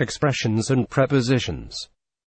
expressions and prepositions.